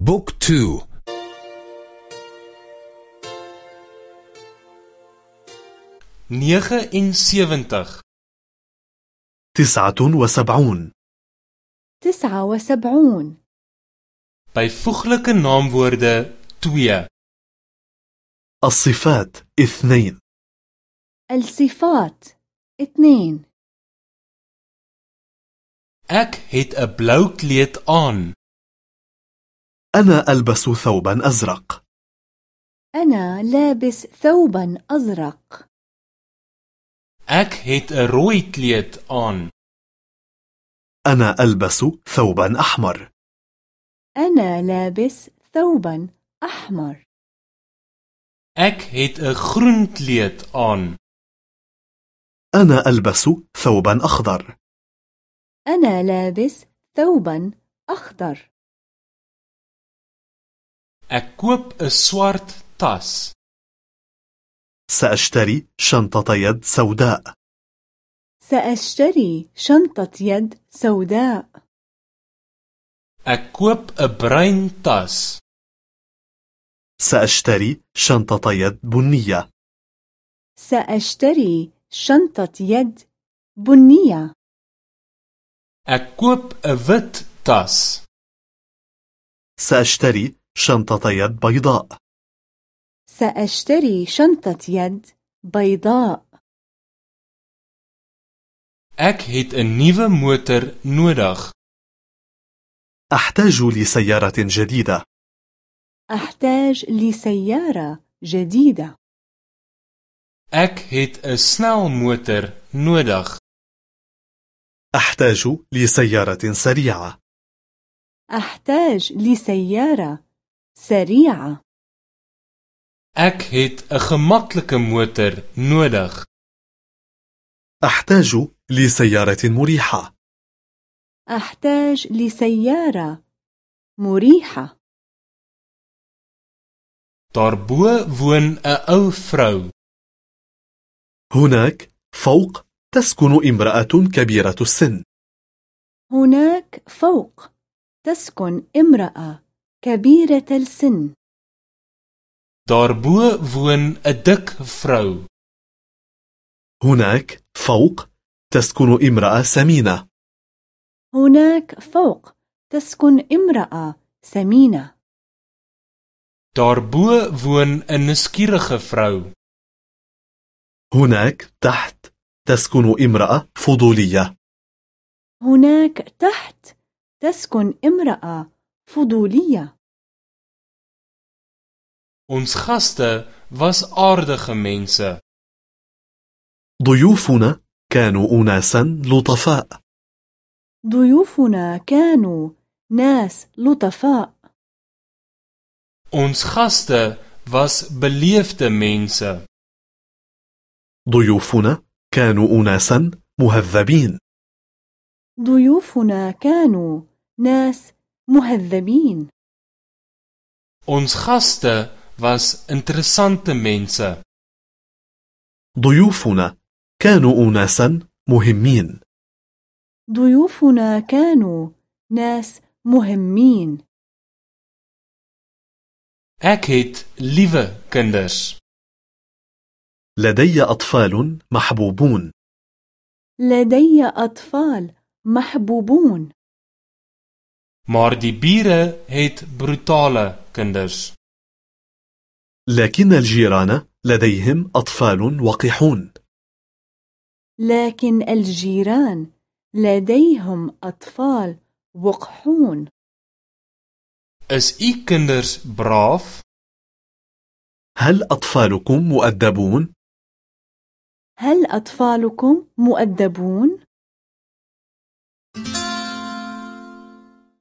book two nege en sewentig تسعة وسبعون. تسعة وسبعون. Byvoeglike naamwoorde 2 الصفات اثنين. الصفات اثنين. Ek het 'n blou kleed aan. أنا ألبس ثوبا أزرق. أنا لابس ثوبا أزرق. Ek het 'n rooi kleed aan. أنا ألبس ثوبا أحمر. أنا لابس ثوبا أحمر. Ek het 'n groen kleed aan. أنا ألبس ثوبا أخضر. أنا لابس ثوبا أخضر. Ek koop 'n swart tas. سأشتري شنطة يد سوداء سأشتري شنطة يد سوداء Ek koop 'n bruin tas. سأشتري شنطة يد بنية سأشتري شنطة يد بنية Ek koop 'n wit tas. سأشتري شنطة يد بيضاء. سأشتري شنطة يد بيضاء. Ek het 'n nuwe motor nodig. أحتاج لسيارة جديدة. أحتاج لسيارة جديدة. Ek het 'n snelmotor nodig. أحتاج لسيارة سريعة. أحتاج لسيارة سريعة Ek het 'n gemaklike motor nodig. أحتاج لسيارة مريحة أحتاج لسيارة مريحة Daarbo woon 'n ou vrou. هناك فوق تسكن امرأة كبيرة السن هناك فوق تسكن امرأة كبيرة السن Daarbo woon 'n dik vrou. هناك فوق تسكن امرأة سمينة هناك فوق تسكن امرأة سمينة Daarbo woon 'n nuuskierige vrou. هناك تحت تسكن امرأة فضولية هناك تحت تسكن امرأة فضولية Ons gaste was aardige mense. ضيوفنا كانوا أناسا لطفاء ضيوفنا كانوا ناس لطفاء Ons gaste was beleefde mense. ضيوفنا كانوا أناسا مهذبين ضيوفنا كانوا ناس مهذبين. Ons gaste was interessante mense. ضيوفنا كانوا أناسا مهمين. ضيوفنا كانوا ناس مهمين. Ek het liewe kinders. لدي أطفال محبوبون. لدي أطفال محبوبون. Maar die bure het brutale kinders. لكن الجيران لديهم أطفال وقحون لكن الجيران لديهم أطفال وقحون Is u kinders braaf? هل أطفالكم مؤدبون؟ هل أطفالكم مؤدبون؟